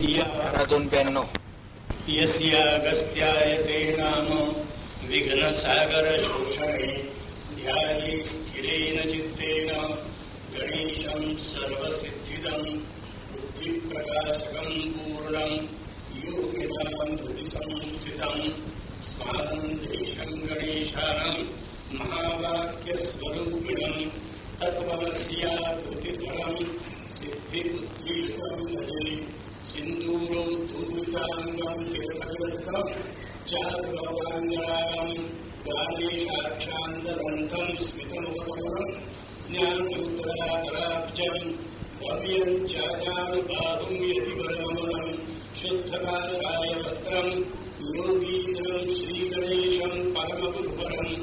दोन ब्याण्णव यस्यागस्त्यायते नाम विघ्नसागरशोषणे ध्याये स्थिरेण चित्तेन गणेशं सर्वसिद्धिदं बुद्धिप्रकाशकं पूर्णं योगिनां हृदि संस्थितं स्वानन्देशं गणेशानं महावाक्यस्वरूपिणं तत्त्वमस्याकृतिधरं सिद्धिबुद्धियुतं सिन्दूरोताङ्गम् चार्पर्वाङ्गरागम् गानेशाक्षान्तदन्तम् स्मितमुखपरम् ज्ञानमुद्रापराब्जम् भव्यम् चाजानुपादु यतिपरमवदम् शुद्धकालकायवस्त्रम् लोकीन्द्रम् श्रीगणेशम् परमगुरुपरम्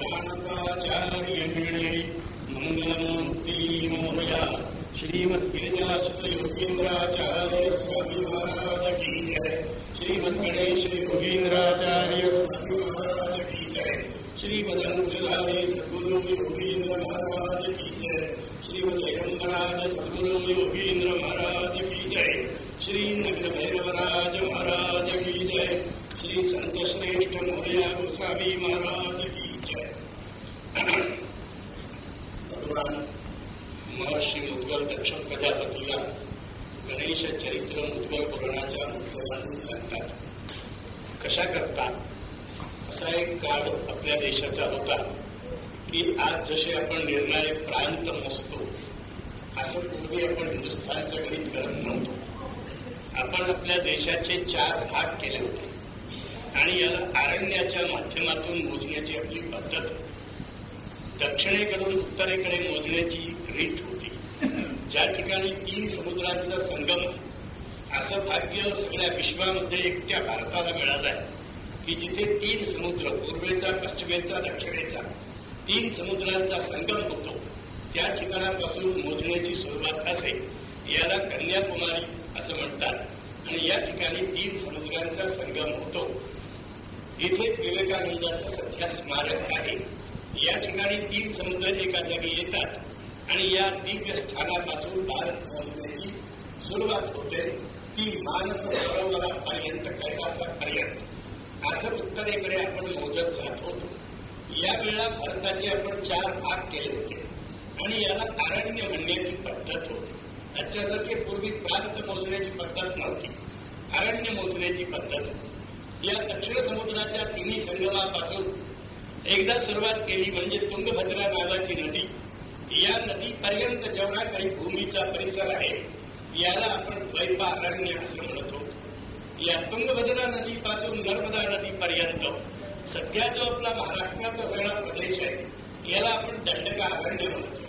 गानकाचार्ये मङ्गलमूर्ती मोहया मोहया श्रीमद योगींद्राचार्य स्वामी महाराज की जय श्रीमद गणेश योगींद्राचार्य स्वामी महाराज की जय श्रीमद अंशधारी सद्गुरु योगींद्र महाराज की जय श्रीमद हेरंबराज सद्गुरु योगींद्र महाराज की जय श्री नगर भैरवराज महाराज की जय श्री संत श्रेष्ठ मोरिया गोसावी महाराज की जय भगवान महर्षी मुद्गल दक्षिण प्रजापतीला गणेश चरित्र मुद्गल पुराणाच्या माध्यमातून सांगतात. कशा करता असा एक काळ आपल्या देशाचा होता की आज जसे आपण निर्णय प्रांत मोजतो असं पूर्वी आपण हिंदुस्थानचं गणित करत नव्हतो. आपण आपल्या देशाचे चार भाग केले होते आणि याला आरण्याच्या माध्यमातून मोजण्याची आपली पद्धत होती. दक्षिणेकडून उत्तरेकडे मोजण्याची रीत होती. ज्या ठिकाणी तीन समुद्रांचा संगम असं भाग्य सगळ्या विश्वामध्ये एकट्या भारताला मिळालं आहे की जिथे तीन समुद्र पूर्वेचा पश्चिमेचा दक्षिणेचा तीन समुद्रांचा संगम होतो त्या ठिकाणापासून मोजण्याची सुरुवात असे याला कन्याकुमारी असं म्हणतात. आणि या ठिकाणी तीन समुद्रांचा संगम होतो. इथेच विवेकानंदाचं सध्या स्मारक आहे. या ठिकाणी तीन समुद्र एका जागी येतात आणि या दिव्य स्थानापासून भारत मोजण्याची सुरुवात होते. ती मानस सरोवरापर्यंत कैलासापर्यंत. असं उत्तरेकडे आपण मोजत जात होतो. या वेळेला भारताचे आपण चार भाग केले होते आणि याला अरण्य म्हणण्याची पद्धत होती. त्याच्यासारखे पूर्वी प्रांत मोजण्याची पद्धत नव्हती. अरण्य मोजण्याची पद्धत होती. या दक्षिण समुद्राच्या तिन्ही संगमापासून एकदा सुरुवात केली म्हणजे तुंगभद्रा नावाची नदी. या नदीपर्यंत जेवढा काही भूमीचा परिसर आहे याला आपण द्वैपारण्य असं म्हणत. होतो या तुंगभद्रा नदीपासून नर्मदा नदीपर्यंत सध्या जो आपला महाराष्ट्राचा सगळा प्रदेश आहे याला आपण दंडका अरण्य म्हणतो.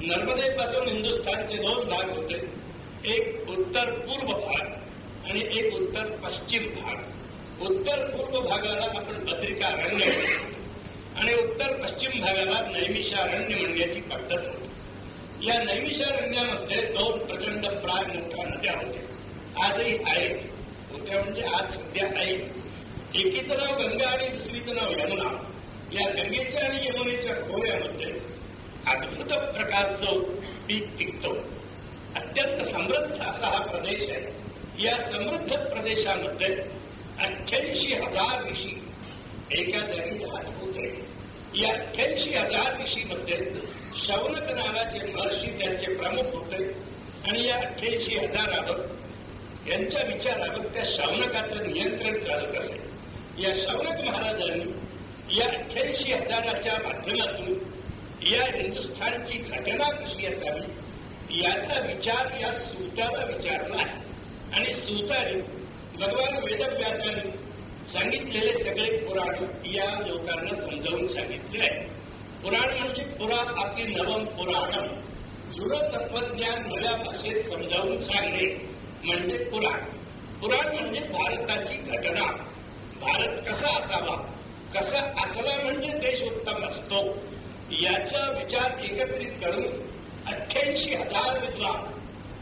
नर्मदेपासून हिंदुस्थानचे दोन भाग होते. एक उत्तर पूर्व भाग आणि एक उत्तर पश्चिम भाग. उत्तर पूर्व भागाला आपण बद्रिका अरण्य म्हणतो. आणि उत्तर पश्चिम भागाला नैमिषारण्य म्हणण्याची पद्धत होती. या नैमिषारण्यामध्ये दोन प्रचंड प्राय मोठ्या नद्या होत्या. आजही आहेत. होत्या म्हणजे आज सध्या आहेत. एकीचं नाव गंगा आणि दुसरीचं नाव यमुना. या गंगेच्या आणि यमुनेच्या खोऱ्यामध्ये अद्भुत प्रकारचं पीक पिकतो. अत्यंत समृद्ध असा हा प्रदेश आहे. या समृद्ध प्रदेशामध्ये अठ्ठ्याऐंशी हजार ऋषी एका जागी राहत होते. या अठ्ठ्याऐंशी हजार ऋषी मध्ये शौनक नावाचे महर्षी त्यांचे प्रमुख होते. आणि या अठ्ठ्याऐंशी हजारावर यांच्या विचारावर त्या शौनकाचं नियंत्रण चालत असे. या शौनक महाराजांनी या अठ्ठ्याऐंशी हजाराच्या माध्यमातून या हिंदुस्थानची घटना कशी असावी याचा विचार या सूताला विचारला आहे. आणि सूताने भगवान वेदव्यासाने सांगितलेले सगळे पुराण या लोकांना समजावून सांगितले आहे. पुराण म्हणजे पुरा आपली नवम पुराणम जुनं तत्वज्ञान नव्या भाषेत समजावून सांगणे म्हणजे पुराण. पुराण म्हणजे भारताची घटना. भारत कसा असावा? कसा असला म्हणजे देश उत्तम असतो. याचा विचार एकत्रित करून अठ्ठ्याऐंशी हजार विद्वान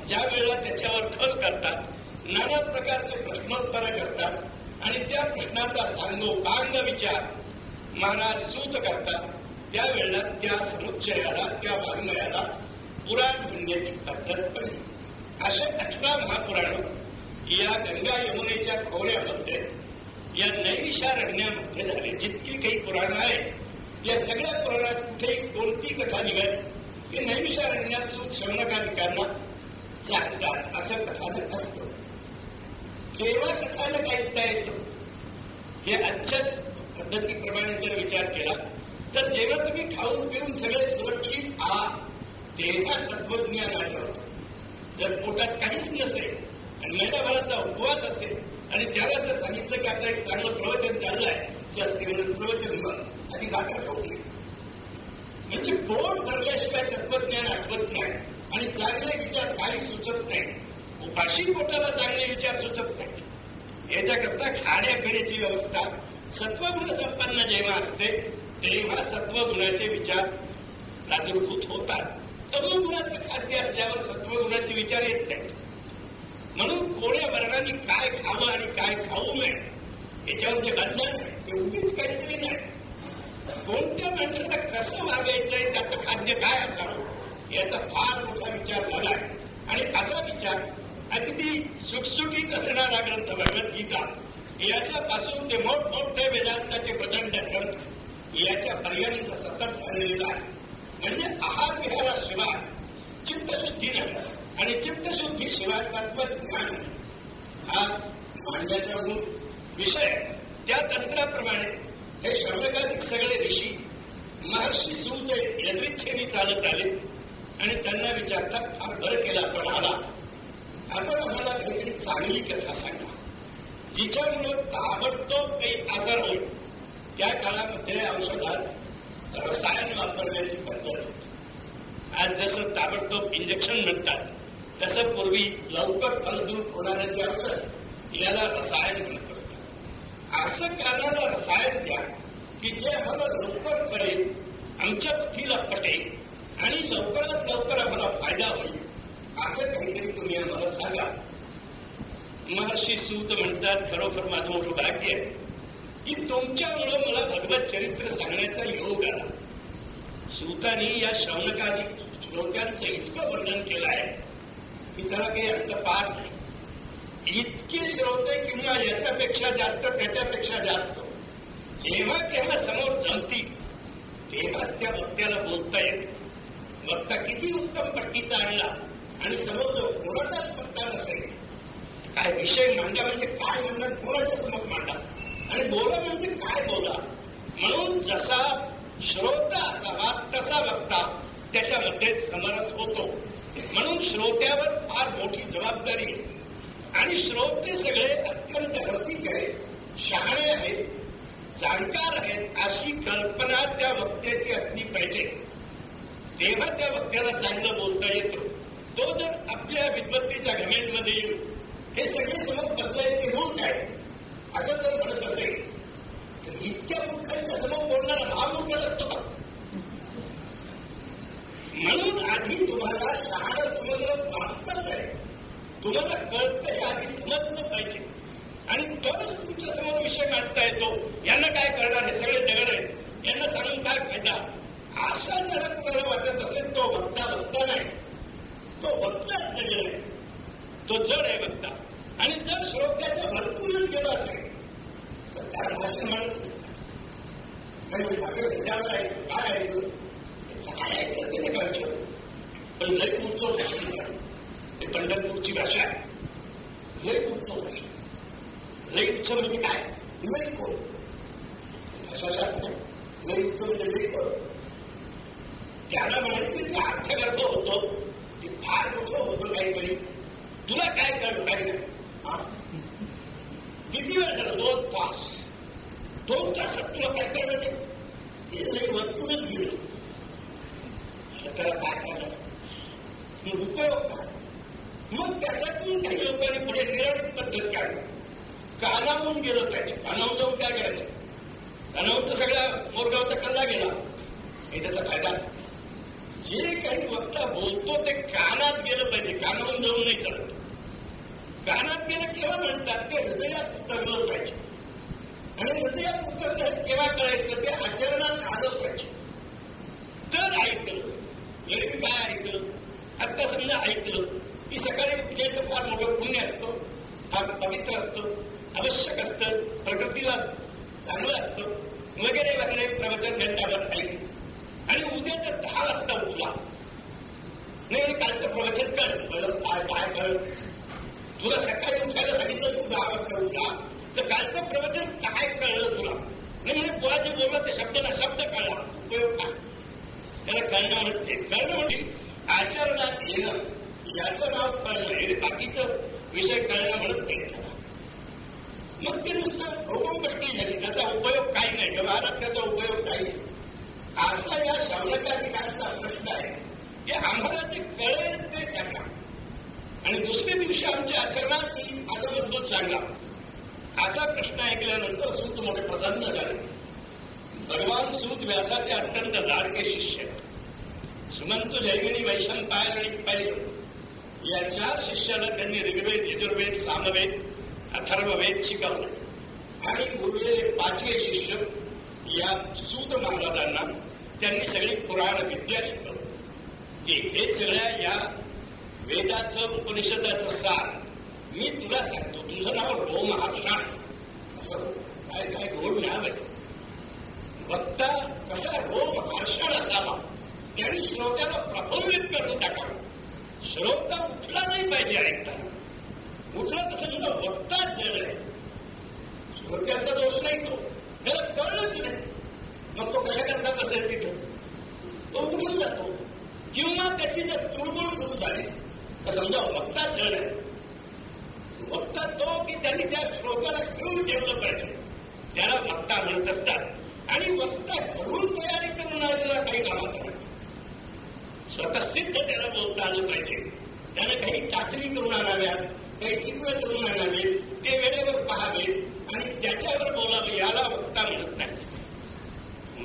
ज्या वेळेला त्याच्यावर खल करतात नाना प्रकारचे प्रश्नोत्तर करतात आणि त्या प्रश्नाचा सांगोपांग विचार महाराज सूत करतात. त्यावेळेला त्या समुच्चयाला त्या वाङ्मयाला पुराण म्हणण्याची पद्धत पडली. असे अठरा महापुराण या गंगा यमुनेच्या खोऱ्यामध्ये या नैविषारण्यामध्ये झाले. जितकी काही पुराणं आहेत या सगळ्या पुराणात कुठे कोणती कथा निघाली? की नैविषारण्यात सूत शौनकाधिकांना सांगतात. असं कथानक असतं. केव्हा कथानक ऐकता येतं? हे आजच्याच पद्धतीप्रमाणे जर विचार केला तर जेव्हा तुम्ही खाऊन पिऊन सगळे सुरक्षित आहात तेव्हा तत्वज्ञान आठवतं जर पोटात काहीच नसेल आणि महिनाभराचा उपवास असेल आणि त्याला जर सांगितलं की आता एक चांगलं प्रवचन चाललंय चल ते म्हणून प्रवचन मग आधी भाकर खाऊ दे म्हणजे पोट भरल्याशिवाय तत्वज्ञान आठवत नाही आणि चांगले विचार काही सुचत नाही. उपाशी पोटाला चांगले विचार सुचत नाही. याच्याकरता खाण्यापिण्याची व्यवस्था सत्वगुण संपन्न जेव्हा असते तेव्हा सत्वगुणाचे विचार प्रादुर्भूत होतात. तमोगुणाचं खाद्य असल्यावर सत्वगुणाचे विचार येत नाहीत. म्हणून कोण्या वर्गाने काय खावं आणि काय खाऊ नये याच्यावर जे बंधन आहे ते उगीच काहीतरी नाही. कोणत्या माणसाला कसं वागायचंय त्याचं खाद्य काय असावं याचा फार मोठा विचार झालाय. आणि असा विचार अगदी सुटसुटीत असणारा ग्रंथ भगवद्गीता याच्यापासून ते मोठमोठे वेदांताचे प्रचंड ग्रंथ याच्यापर्यंत सतत झालेला आहे. म्हणजे आहार विहाराशिवाय चित्तशुद्धी नाही आणि चित्तशुद्धीशिवाय तत्वज्ञान नाही. हा मांडण्याचा विषय. त्या तंत्राप्रमाणे हे शब्दकाधिक सगळे ऋषी महर्षी सूत यदृच्छेने चालत आले आणि त्यांना विचारतात फार बरं केला पण आला आपण आम्हाला काहीतरी चांगली कथा सांगा. जिच्यामुळं ताबडतोब काही आजार होईल त्या काळामध्ये औषधात रसायन वापरण्याची पद्धत होती. आज जसं ताबडतोब इंजेक्शन म्हणतात तसं पूर्वी लवकर फलद्रूप जे औषध याला रसायन म्हणत असतात. असं कानाला रसायन द्या की जे आम्हाला लवकर कळेल आमच्या बुद्धीला पटेल आणि लवकरात लवकर आम्हाला फायदा होईल. असं काहीतरी तुम्ही आम्हाला सांगा. महर्षी सूत म्हणतात खरोखर माझं मोठं भाग्य आहे की तुमच्यामुळं मला भगवत चरित्र सांगण्याचा योग आला. सूतानी या श्रवणकादी श्रोत्यांचं इतकं वर्णन केलं आहे की त्याला काही अंतपाठ नाही. इतके श्रोते किंवा याच्यापेक्षा जास्त त्याच्यापेक्षा जास्त. जेव्हा केव्हा समोर जमती तेव्हाच त्या वक्त्याला बोलता येत. वक्ता किती उत्तम पट्टीचा आणला. आणि समोर जो कोणाचाच पत्ता नसेल काय विषय मांडा म्हणजे काय मांडा कोणाच्याच मग मांडा आणि बोला म्हणजे काय बोला म्हणून जसा श्रोता असावा तसा वक्ता त्याच्यामध्ये समरस होतो. म्हणून श्रोत्यावर फार मोठी जबाबदारी आहे. आणि श्रोते सगळे अत्यंत रसिक आहेत शहाणे आहेत जाणकार आहेत अशी कल्पना त्या वक्त्याची असली पाहिजे. तेव्हा त्या वक्त्याला चांगलं बोलता येतं. तो जर आपल्या विद्वत्तेच्या घमेंटमध्ये येईल हे सगळे समोर बसले ते मूर्ख आहेत असं जर म्हणत असेल तर इतक्या मूर्खांच्या समोर बोलणारा हा मूर्ख नसतो का? म्हणून आधी तुम्हाला शहाणं समजलं वाटतच आहे. तुम्हाला कळतं हे आधी समजलं पाहिजे. आणि तरच तुमच्यासमोर विषय मांडता येतो. यांना काय करणार? हे सगळे दगड आहेत. यांना सांगून काय फायदा? असा जरा कुणाला वाटत असेल तो बघता बघता नाही. तो वक्ताच दगड आहे. तो जड आहे वक्ता आणि जर श्रोत्याच्या भरपूरच गेलो असेल तर त्याला भाषण म्हणत नसतात काय ऐकलं काय ऐकलं ते नाही करायचं पण लय उंच भाषण ते पंढरपूरची भाषा आहे. लय उंच भाषा लय उच्च म्हणजे काय? लय कोण? भाषाशास्त्र लय उच्च म्हणजे लय कोण? त्याला म्हणायचं ते अर्थगर्भ होतो. फार मोठं होतं काहीतरी तुला काय कळलं काही नाही? हा? किती वेळ झाला? दोन तास. दोन तासात तुला काय कळलं ते? ते लय गेलं. त्याला काय करणार? मग उपयोग काय? मग त्याच्यातून काही लोकांनी पुढे निराळीत पद्धत काढली. कानावून गेलं पाहिजे कानावून जाऊन काय करायचं? कानावून तर सगळ्या मोरगावचा कल्ला गेला. हे त्याचा फायदा जे काही वक्ता बोलतो ते कानात गेलं पाहिजे. कानावरून जाऊन नाही चालत. कानात गेलं केव्हा म्हणतात? ते हृदयात उतरलं पाहिजे. आणि हृदयात उतरलं केव्हा कळायचं? ते आचरणात आलं पाहिजे. तर ऐकलं. एरवी काय ऐकलं? आत्ता समजा ऐकलं की सकाळी उठल्याचं फार मोठं पुण्य असतं. फार पवित्र असतं. आवश्यक असतं. प्रकृतीला चांगलं असतं. वगैरे वगैरे प्रवचन घंटावर ऐकलं. आणि उद्या तर दहा वाजता उठला नाही कालचं प्रवचन कर. बरं काय काय कळत तुला सकाळी उठायला सांगितलं तू दहा वाजता उठला तर कालचं प्रवचन काय कळलं तुला? नाही म्हणजे बुवा बोलला ते शब्दाला शब्द कळला. उपयोग काय? त्याला कळणं म्हणते. कळणं म्हणजे आचरणात येणं. याचं नाव कळणं हे बाकीचं विषय कळणं म्हणत नाही त्याला. मग ते नुसतं हुकुमपट्टी झाली. त्याचा उपयोग काही नाही. व्यवहारात त्याचा उपयोग काही नाही. असा या शवनकाधिकांचा प्रश्न आहे. की आम्हाला जे कळेल ते सांगा. आणि दुसऱ्या दिवशी आमच्या आचरणात येईल असं मजबूत सांगा. असा प्रश्न ऐकल्यानंतर सूत मोठे प्रसन्न झाले. भगवान सूत व्यासाचे अत्यंत लाडके शिष्य सुमंत जैमिनी वैशंपायन आणि पैल या चार शिष्याला त्यांनी ऋग्वेद यजुर्वेद सामवेद अथर्ववेद शिकवले. आणि उरलेले पाचवे शिष्य या सूत महाराजांना त्यांनी सगळी पुराण विद्या शिकवली की हे सगळ्या या वेदाचं उपनिषदाचं सार मी तुला सांगतो. तुझं नाव रोमहर्षण असं काय काय गोड नाव वक्ता कसा रोमहर्षण असावा? त्यांनी श्रोत्याला प्रफुल्लित करून टाकावं श्रोता उठला नाही पाहिजे ऐकताना उठला तर समजा वक्ता जड आहे. श्रोत्याचा दोष नाही तो. त्याला कळलंच नाही. मग तो कशा करता बसेल तिथं? तो उठून जातो. किंवा त्याची जर चुळबुळ सुरू झाली तर समजा वक्ता जड आहे. वक्ता तो की त्यांनी त्या श्रोत्याला घेऊन ठेवलं पाहिजे. त्याला वक्ता म्हणत असतात. आणि वक्ता घरून तयारी करून आलेला काही कामाचा नाही. स्वतः सिद्ध त्याला बोलता आलं पाहिजे. त्याने काही चाचणी करून आणाव्यात काही टिपणं करून आणावेत ते वेळेवर पाहावेत आणि त्याच्यावर बोलावे याला वक्ता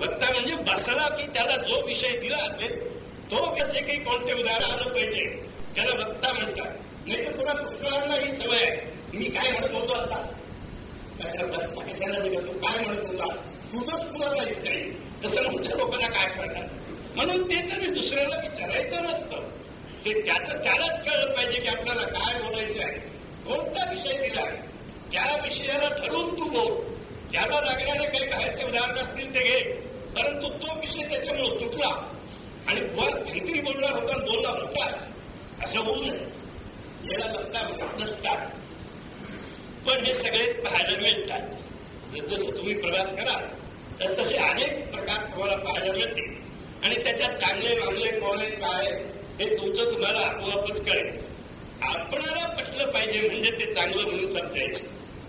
वक्ता म्हणजे बसला की त्याला जो विषय दिला असेल तो त्याचे काही कोणते उदाहरण आलं पाहिजे? त्याला वक्ता म्हणतात. नाही तर पुन्हा पुष्कळांना ही सवय आहे. मी काय म्हणत होतो आता? कशाला बसता कशाला तू काय म्हणत होता? तुझंच पुन्हा माहीत नाही. तसं मोठ्या लोकांना काय करणार? म्हणून ते तरी दुसऱ्याला विचारायचं नसतं. ते त्याचं त्यालाच कळलं पाहिजे की आपल्याला काय बोलायचं आहे. कोणता विषय दिला? त्या विषयाला धरून तू बोल. त्याला लागणारे काही बाहेरचे उदाहरण असतील ते घे. परंतु तो विषय त्याच्यामुळे सुटला. आणि बुवा काहीतरी बोलणार होता बोलला होताच असं होऊ नये. याला बघता नसतात. पण हे सगळेच पाहायला मिळतात. जसं तुम्ही प्रवास कराल तर तसे अनेक प्रकार तुम्हाला पाहायला मिळतील. आणि त्याच्यात चांगले वांगले कोण आहेत काय हे तुमचं तुम्हाला आपोआपच कळेल. आपणाला पटलं पाहिजे म्हणजे ते चांगलं म्हणून समजायचं.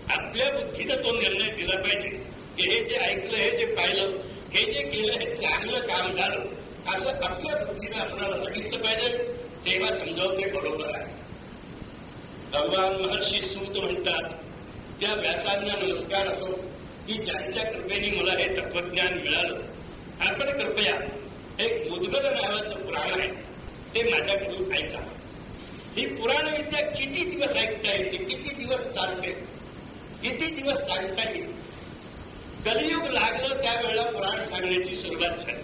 आपल्या बुद्धीनं तो निर्णय दिला पाहिजे. की हे जे ऐकलं हे जे पाहिलं हे जे केलं चांगलं काम झालं. असं आपल्या बुद्धीने आपल्याला सांगितलं पाहिजे तेव्हा समजावते बरोबर आहे. भगवान महर्षी सूत म्हणतात त्या व्यासांना नमस्कार असो की ज्यांच्या कृपेने मला हे तत्वज्ञान मिळालं. आपण कृपया एक मुदगल नावाचं पुराण आहे ते माझ्याकडून ऐका. ही पुराण विद्या किती दिवस ऐकता येते किती दिवस चालते? किती दिवस सांगता कलियुग लागलं त्यावेळेला पुराण सांगण्याची सुरुवात झाली.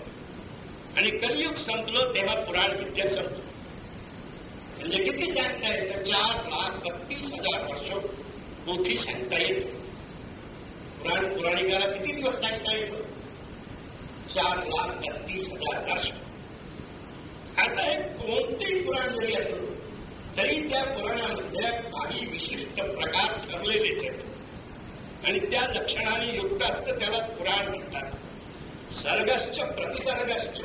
आणि कलियुग संपलं तेव्हा पुराण विद्या संपलं. म्हणजे किती सांगता येतं? चार लाख बत्तीस हजार वर्ष पोथी सांगता येत. पुराण पुराणिकाला किती दिवस सांगता येतं? चार लाख बत्तीस हजार वर्ष. आता हे कोणतेही पुराण जरी असलं तरी त्या पुराणामधल्या काही विशिष्ट प्रकार ठरलेलेच आहेत. आणि त्या लक्षणाने युक्त असतं त्याला पुराण म्हणतात. सर्गश्च प्रतिसर्गश्च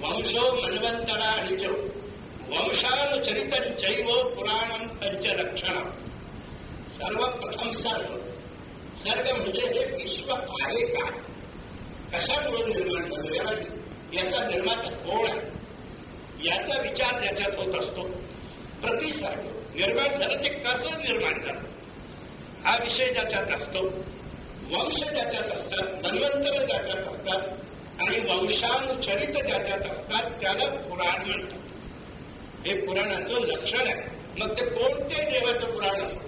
वंशो मनवंतरा आणि वंशानुचरितं चैव पुराणम पंचलक्षण सर्वप्रथम सर्व सर्ग म्हणजे हे विश्व आहे का? कशामुळे निर्माण झालं याला? याचा निर्माता कोण आहे? याचा विचार त्याच्यात होत असतो. प्रतिसर्ग. निर्माण झालं ते कसं निर्माण झालं? हा विषय ज्याच्यात असतो वंश ज्याच्यात असतात धन्वंतर ज्याच्यात असतात आणि वंशानुचरित ज्याच्यात असतात त्याला पुराण म्हणतात हे पुराणाचं लक्षण आहे मग ते कोणते देवाचं पुराण असो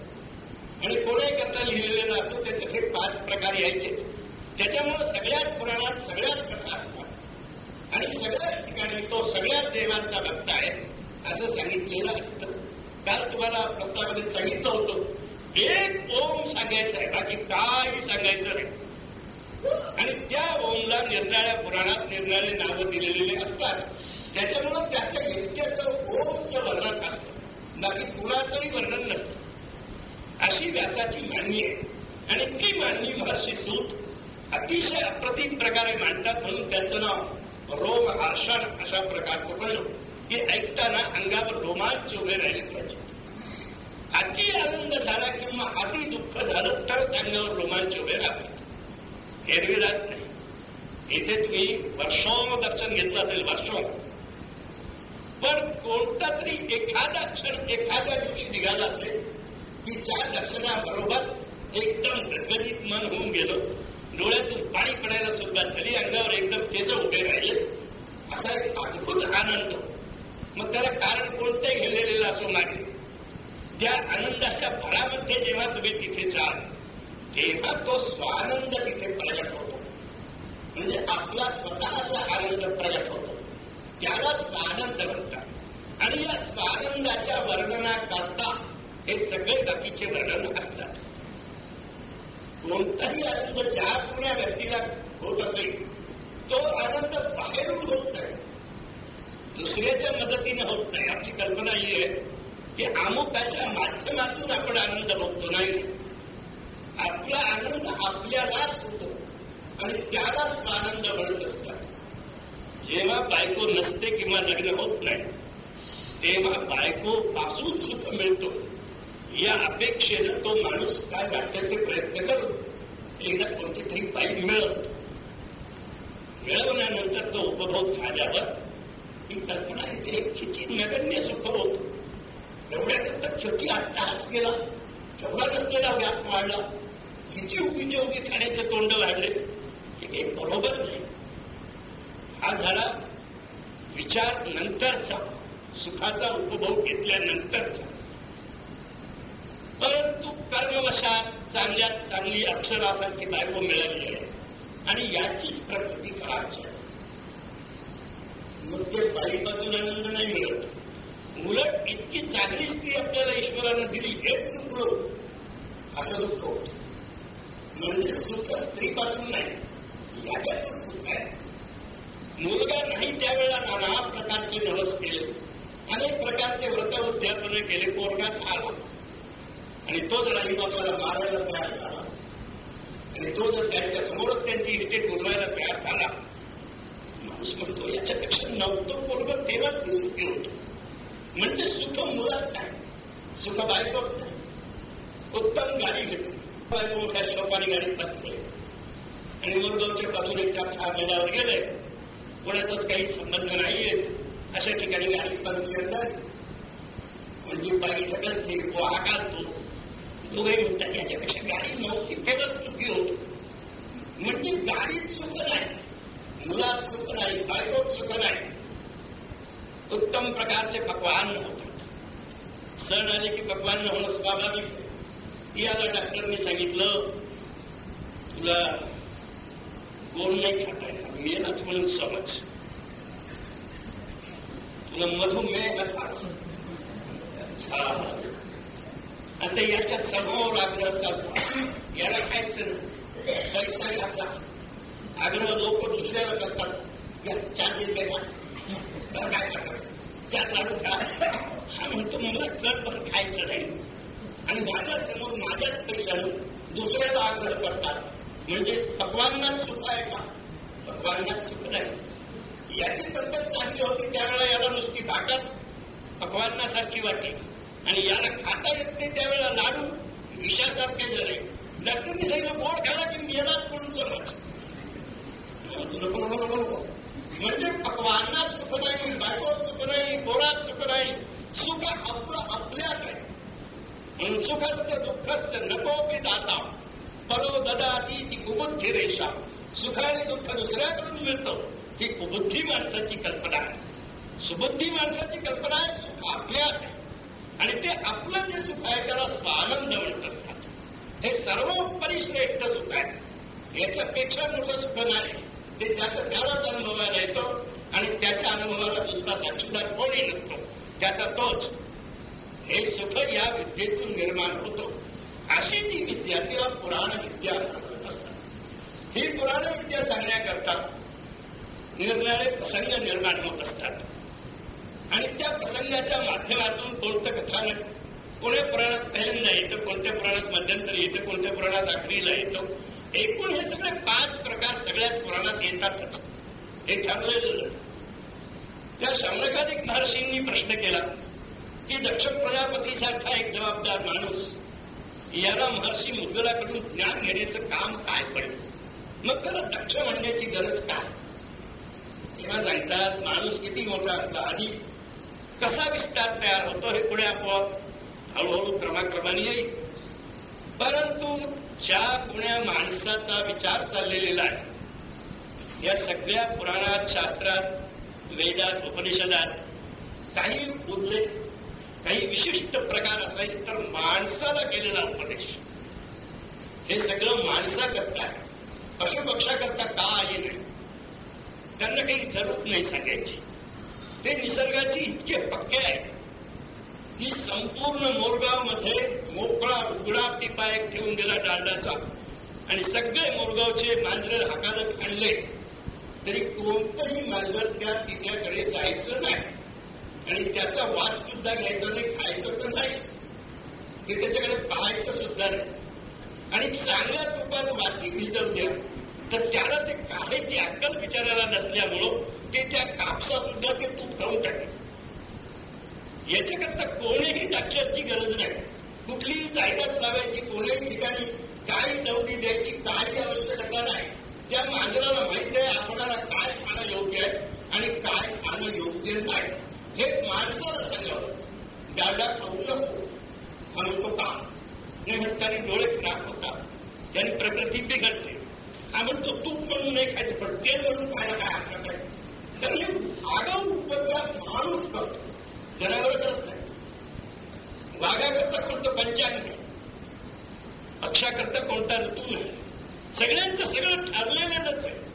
आणि कोणाही करता लिहिलेलं असो त्याच्यात हे पाच प्रकार यायचेच त्याच्यामुळं सगळ्याच पुराणात सगळ्याच कथा असतात आणि सगळ्याच ठिकाणी तो सगळ्याच देवांचा भक्त आहे असं सांगितलेलं असतं काल तुम्हाला प्रस्तावनेत सांगितलं होतं एक ओम सांगायचं आहे बाकी काही सांगायचं नाही. आणि त्या ओमला निर्नाळ्या पुराणात निर्नाळे नावं दिलेले असतात. त्याच्यामुळं त्याच्या एकट्याचं ओमचं वर्णन असतं. बाकी कुणाचंही वर्णन नसतं. अशी व्यासाची मांडणी आहे. आणि ती मांडणी महर्षी सूत अतिशय अप्रतिम प्रकारे मांडतात म्हणून त्याचं नाव रोम आषाढ अशा प्रकारचं पडलं हे ऐकताना अंगावर रोमांच उभे राहिले पाहिजे. अति आनंद झाला किंवा अति दुःख झालं तरच अंगावर रोमांच उभे राहतात एरविरात नाही. इथे तुम्ही वर्षो दर्शन घेतलं असेल वर्षो पण कोणता तरी एखादा क्षण एखाद्या दिवशी निघाला असेल की ज्या दर्शनाबरोबर एकदम गदगदित मन होऊन गेलं डोळ्यातून पाणी पडायला सुरुवात झाली अंगावर एकदम केस उभे राहिले असा एक अद्भुत आनंद. मग त्याला कारण कोणते घडलेलं असो मागे त्या आनंदाच्या भरामध्ये जेव्हा तुम्ही तिथे जाल तेव्हा तो स्वानंद तिथे प्रगट होतो. म्हणजे आपला स्वतःचा आनंद प्रगट होतो त्याला स्वानंद म्हणतात. आणि या स्वानंदाच्या वर्णना करता हे सगळे बाकीचे वर्णन असतात. कोणताही आनंद ज्या कुण्या व्यक्तीला होत असेल तो आनंद बाहेरून होत नाही. दुसऱ्याच्या मदतीने होत नाही. आपली कल्पना ही आहे की अमुकाच्या माध्यमातून आपण आनंद बघतो नाही आपला आनंद आपल्यालाच होतो. आणि त्यालाच आनंद म्हणत असतात. जेव्हा बायको नसते किंवा लग्न होत नाही तेव्हा बायको पासून सुख मिळतो. या अपेक्षेनं तो माणूस काय वाटतं ते प्रयत्न करू एकदा कोणती तरी बाई मिळवतो. मिळवल्यानंतर तो उपभोग झाल्यावर ही कल्पना येते किती नगण्य सुख होतं. एवढ्याकरता किती अट्टास गेला केवढा नसलेला व्याप वाढला किती उगीचे उगी खाण्याचे तोंड वाढले हे काही बरोबर नाही हा झाला विचार नंतरचा सुखाचा उपभोग घेतल्यानंतरचा. परंतु कर्मवशात चांगल्यात चांगली अक्षरासारखी बायको मिळाली आहे. आणि याचीच प्रकृती खराब झाली मग ते बाईपासून आनंद नाही मिळत. उलट इतकी चांगली स्त्री आपल्याला ईश्वरानं दिली हे दुःख असं दुःख होत. म्हणजे सुख स्त्रीपासून नाही याच्यात पण दुःख आहे. मुलगा नाही त्यावेळेला नाना प्रकारचे नवस केले. अनेक प्रकारचे व्रत उद्यापन केले पोरगाच आला आणि तो जर आई बापाला मारायला तयार झाला आणि तो जर त्यांच्या समोरच त्यांची इस्टेट उडवायला तयार झाला माणूस म्हणतो याच्यापेक्षा नव्हतं पोरग तेव्हाच मी होतो. म्हणजे सुख मुळात नाही सुख बायकोत नाही उत्तम गाडी घेतली. बायको मोठ्या शोकाने गाडीत बसते. आणि मुरगावच्या पासून एक चार सहा महिन्यावर गेले. कोणाचाच काही संबंध नाहीये. अशा ठिकाणी गाडी पंक्चर झाली म्हणजे बाई ढकलते तो आकारतो दोघे म्हणतात याच्यापेक्षा गाडी नव्हती तेव्हाच चुकी होतो. म्हणजे गाडीत सुख नाही. मुलात सुख नाही बायकोत सुख नाही. उत्तम प्रकारचे पकवान होतात सण आले की पकवान होणं स्वाभाविक. आहे याला डॉक्टरने सांगितलं तुला गोड नाही खाता येणार मेलाच म्हणून समज. तुला मधुमेह झाला आता याच्या सर्व आग्रह चालतो. याला खायचं नाही. पैसा याचा. आग्रह लोक दुसऱ्याला करतात. या चार दिन तर काय करतात? चार लाडू खा हा म्हणतो मला कर पण खायचं नाही. आणि माझ्यासमोर माझ्याच पैशानं दुसऱ्याला आग्रह करतात. म्हणजे पक्वांनाच सुख आहे का? पक्वांनाच सुख नाही. याची तब्येत चांगली होती त्यावेळेला याला नुसती भाकर पक्वांनासारखी वाटली आणि याला खाता येत नाही त्यावेळेला लाडू विषासारखे झाले. डॉक्टरनी सांगितलं गोड खाला की मेलाच कोण समज नको नको नको नको म्हणजे पक्वांनात सुख नाही बायकोत सुख नाही पोरात सुख नाही सुख आपलं आपल्यात आहे. म्हणून सुखस्य दुःखस्य नकोपी दाता परो ददाती ती कुबुद्धी रेषा. सुख आणि दुःख दुसऱ्याकडून मिळतं. ही कुबुद्धी माणसाची कल्पना आहे. सुबुद्धी माणसाची कल्पना आहे सुख आपल्यात आहे. आणि ते आपलं जे सुख आहे त्याला स्वानंद म्हणत असतात. हे सर्वोपरी श्रेष्ठ सुख आहे. याच्यापेक्षा मोठं सुख नाही. ते त्याचा त्यालाच अनुभवायला येतं आणि त्याच्या अनुभवाला दुसरा साक्षीदार कोणी नसतो. त्याचा तोच. हे सुख या विद्येतून निर्माण होतो. अशी ती विद्या किंवा पुराण विद्या सांगत असतात. ही पुराण विद्या सांगण्याकरता निर्णय प्रसंग निर्माण होत असतात. आणि त्या प्रसंगाच्या माध्यमातून कोणतं कथानक कोण्या पुराणात पहिल्यांदा येतं कोणत्या पुराणात मध्यंतरी येतं कोणत्या पुराणात आखरीला येतं एकूण हे सगळे पाच प्रकार सगळ्याच पुराणात येतातच. हे ठरलेलंच. त्या शौनकाधिक महर्षींनी प्रश्न केला की दक्ष प्रजापतीसारखा एक जबाबदार माणूस याला महर्षी मुद्गलाकडून ज्ञान घेण्याचं काम काय पडलं? मग त्याला दक्ष म्हणण्याची गरज काय? तेव्हा सांगतात माणूस किती मोठा असला आधी कसा विस्तार तयार होतो हे पुढे आपोआप हळूहळू क्रमाक्रमाने येईल. परंतु ज्या कुण्या माणसाचा विचार चाललेला आहे. या सगळ्या पुराणात शास्त्रात वेदात उपनिषदात काही उल्लेख काही विशिष्ट प्रकार असायचे तर माणसाला केलेला उपदेश. हे सगळं माणसा करता पशुपक्षा का आहे नाही? त्यांना काही जरूर नाही सांगायची. ते निसर्गाची इतके पक्के आहेत. की संपूर्ण मोरगावमध्ये मोकळा उघडा पिपा एक ठेवून दिला डालडाचा. आणि सगळे मोरगावचे मांजर हाकालत आणले. तरी कोणतंही मांजर त्या पिक्याकडे जायचं नाही. आणि त्याचा वास सुद्धा घ्यायचा नाही खायचं तर नाहीच. ते त्याच्याकडे पाहायचं सुद्धा नाही. आणि चांगल्या तुपात वाटी भिजवल्या. तर त्याला ते काढायची अक्कल विचारायला नसल्यामुळं ते त्या कापसा सुद्धा ते तूप खाऊन टाकले. याच्याकरता कोणीही डॉक्टरची गरज नाही. कुठलीही जाहिरात लावायची कोणीही ठिकाणी काही नवडी द्यायची काही आवश्यकता नाही. त्या मांजराला माहीत आहे आपणाला काय खाणं योग्य आहे आणि काय खाणं योग्य नाही. हे माणसाला सांगावं. गाडा खाऊ नको. हा म्हणतो का नाही म्हणताना डोळे खराब होतात. त्याने प्रकृती बिघडते. हा म्हणतो तूप म्हणून नाही खायचं पण तेल म्हणून खायला काय हरकत आहे? तर हे आगाऊ उपद्रव माणूस करतो जनावर करत नाही. वाघाकरता कोणतं पंचांग नाही पक्षाकरता कोणता ऋतू नाही. सगळ्यांचं सगळं ठरलेलंच आहे.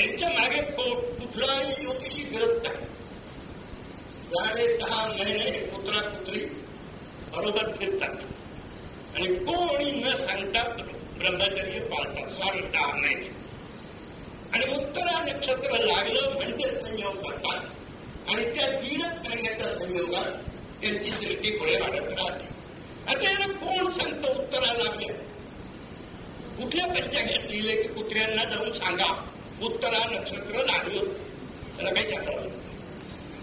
यांच्या मागे कुठलाही ज्योतिषी गरज नाही. साडे दहा महिने कुत्रा कुत्री बरोबर फिरतात. आणि कोणी न सांगता ब्रह्मचर्य पाळतात. साडे दहा महिने. आणि उत्तरा नक्षत्र लागलं म्हणजे संयम करतात. आणि त्या दीडच महिन्याच्या संयोगात त्यांची सृष्टी पुढे वाढत राहते. आता याला कोण सांगतं उत्तरा लागले? कुठल्या पंचांगात लिहिले की कुत्र्यांना जाऊन सांगा उत्तरा नक्षत्र लागलं? त्याला काही सांगावं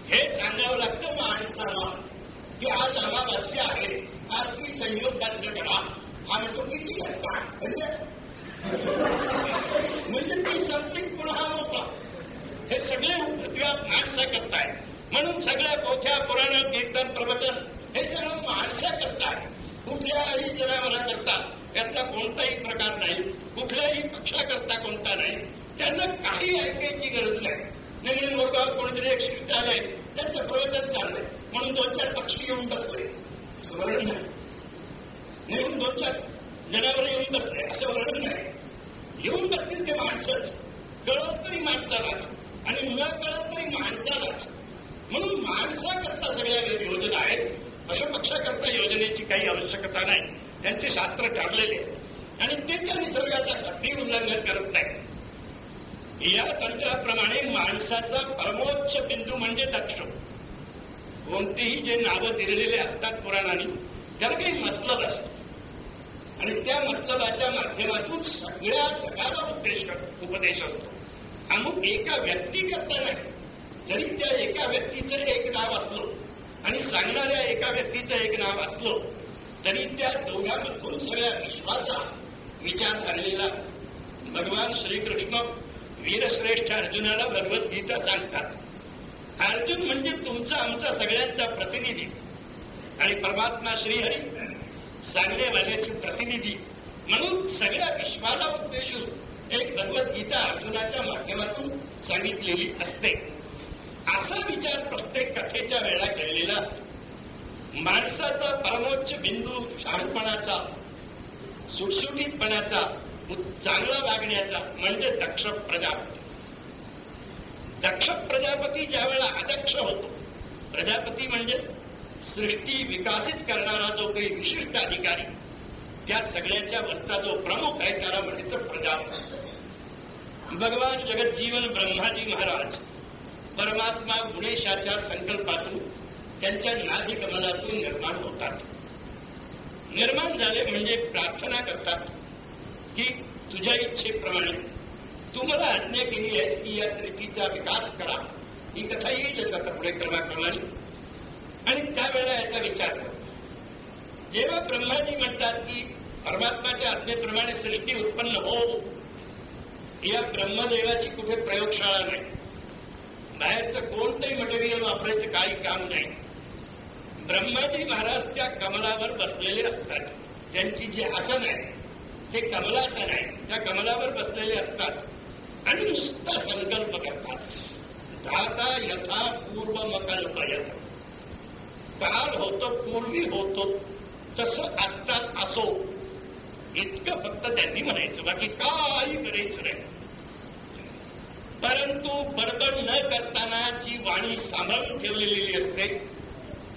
हे सांगावं लागतं माणसाला की आज अमावास्या आहे आरती संयोग बंद करा. हा म्हणतो किती घटका म्हणजे? म्हणजे ती संपली पुन्हा मोकळा. हे सगळे उपद्व्याप माणसा करताय. म्हणून सगळ्या मोठ्या पुराण कीर्तन प्रवचन हे सगळं माणसा करताय. कुठल्याही जनावरा करता यातला कोणताही प्रकार नाही. कुठल्याही पक्षाकरता कोणता नाही. त्यांना काही ऐकायची गरज नाही. नवीन वर्गावर कोणीतरी एक शिष्ट आलंय त्यांचं प्रवचन चाललंय. म्हणून दोन चार पक्षी येऊन बसले. असं वर्णन नाही नेहमी दोन चार जनावर येऊन बसले असं वर्णन नाही येऊन बसतील ते माणसंच. कळत तरी माणसालाच. आणि न कळत तरी माणसालाच म्हणून माणसाकरता सगळ्या योजना आहेत. अशा पक्षाकरता योजनेची काही आवश्यकता नाही. त्यांचे शास्त्र ठरलेले आणि ते त्या निसर्गाचा कधी उल्लंघन करत नाहीत. या तंत्राप्रमाणे माणसाचा परमोच्च बिंदू म्हणजे दक्ष. कोणतेही जे नावं दिलेले असतात पुराणांनी त्याला काही मतलब असतं. आणि त्या मतलबाच्या माध्यमातून सगळ्या जगाला उद्देश उपदेश असतो. अमुक एका व्यक्ती करताना जरी त्या एका व्यक्तीचं एक नाव असलं आणि सांगणाऱ्या एका व्यक्तीचं एक नाव असलं तरी त्या दोघांमधून सगळ्या विश्वाचा विचार झालेला असतो. भगवान श्रीकृष्ण वीरश्रेष्ठ अर्जुनाला भगवद्गीता सांगतात. अर्जुन म्हणजे तुमचा आमचा सगळ्यांचा प्रतिनिधी. आणि परमात्मा श्रीहरी सांगण्यावाल्याचे प्रतिनिधी. म्हणून सगळ्या विश्वाला उद्देशून एक भगवद्गीता अर्जुनाच्या माध्यमातून सांगितलेली असते. असा विचार प्रत्येक कथेच्या वेळा केलेला असतो. माणसाचा परमोच्च बिंदू शहाणपणाचा सुटसुटीतपणाचा चांगला वागण्याचा म्हणजे दक्ष प्रजापती. दक्ष प्रजापती ज्या वेळेला अदक्ष होतो प्रजापती म्हणजे सृष्टी विकासित करणारा जो काही विशिष्ट अधिकारी त्या सगळ्याच्या वरचा जो प्रमुख आहे त्याला म्हणायचं प्रजापती. भगवान जगज्जीवन ब्रह्माजी महाराज परमात्मा गुणेशाच्या संकल्पातून त्यांच्या नादी कमलातून निर्माण होतात. निर्माण झाले म्हणजे प्रार्थना करतात की तुझ्या इच्छेप्रमाणे तू मला आज्ञा केली आहेस की या स्थितीचा विकास करा. ही कथा येईलच आता पुढे क्रमाक्रमाने. आणि त्यावेळेला याचा विचार कर. जेव्हा ब्रह्माजी म्हणतात की परमात्माच्या आज्ञेप्रमाणे सृष्टी उत्पन्न हो या ब्रह्मदेवाची कुठे प्रयोगशाळा नाही. बाहेरचं कोणतंही मटेरियल वापरायचं काही काम नाही. ब्रह्माजी महाराज त्या कमलावर बसलेले असतात. त्यांची जी आसन आहे ते कमलासन आहे. त्या कमलावर बसलेले असतात आणि नुसता संकल्प करतात. धाता यथा पूर्व मकल्पयत काल होतो पूर्वी होतो तसं आत्ता असो. इतकं फक्त त्यांनी म्हणायचं. बाकी काही करायचं नाही. परंतु बडबड न करताना जी वाणी सांभाळून ठेवलेली असते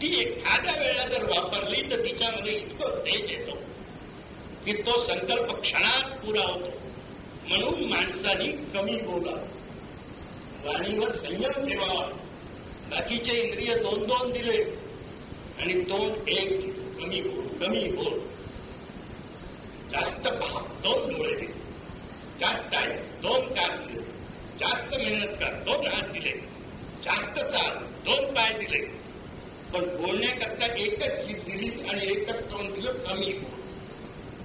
ती एखाद्या वेळेला जर वापरली तर तिच्यामध्ये इतकं तेज येतो की तो संकल्प क्षणात पुरा होतो. म्हणून माणसानी कमी बोला वाणीवर संयम ठेवावा. बाकीचे इंद्रिय दोन दोन दिले आणि दोन एक कमी बोल कमी बोल. जास्त पहा दोन डोळे दिले. जास्त आहे दोन कान दिले. जास्त मेहनत कर. दोन हात दिले. जास्त चाल. दोन पाय दिले. पण बोलण्याकरता एकच जीभ दिली आणि एकच तोंड दिलं कमी. बोल